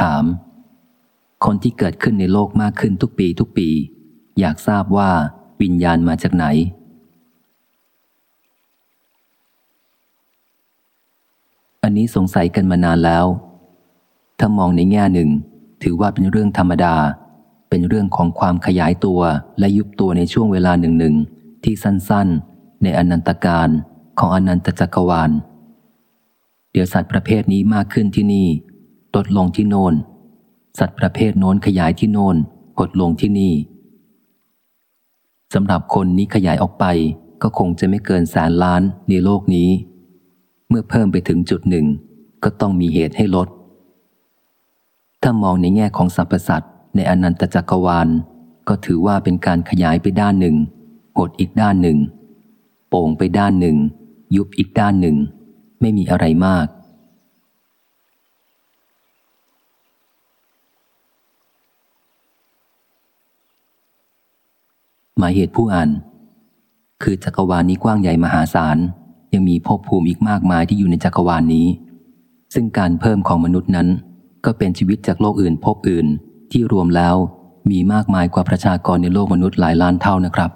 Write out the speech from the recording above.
ถาม คนที่เกิดขึ้นในโลกมากขึ้นทุกปีทุกปี อยากทราบว่าวิญญาณมาจากไหน อันนี้สงสัยกันมานานแล้ว ถ้ามองในแง่หนึ่ง ถือว่าเป็นเรื่องธรรมดา เป็นเรื่องของความขยายตัวและยุบตัวในช่วงเวลาหนึ่งหนึ่งที่สั้นๆ ในอนันตการของอนันตจักรวาล เดี๋ยวสัตว์ประเภทนี้มากขึ้นที่นี่ ลดลงที่โน่นสัตว์ประเภทโน้นขยายที่โน่นหดลงที่นี่สำหรับคนนี้ขยายออกไปก็คงจะไม่เกินแสนล้านในโลกนี้ เมื่อเพิ่มไปถึงจุดหนึ่ง ก็ต้องมีเหตุให้ลด ถ้ามองในแง่ของสรรพสัตว์ในอนันตจักรวาล ก็ถือว่าเป็นการขยายไปด้านหนึ่งหดอีกด้านหนึ่ง โป่งไปด้านหนึ่ง ยุบอีกด้านหนึ่ง ไม่มีอะไรมาก หมายเหตุผู้อ่าน คือจักรวาลนี้กว้างใหญ่มหาศาล ยังมีภพภูมิอีกมากมายที่อยู่ในจักรวาลนนี้ ซึ่งการเพิ่มของมนุษย์นั้น ก็เป็นชีวิตจากโลกอื่นภพอื่น ที่รวมแล้วมีมากมายกว่าประชากรในโลกมนุษย์หลายล้านเท่านะครับ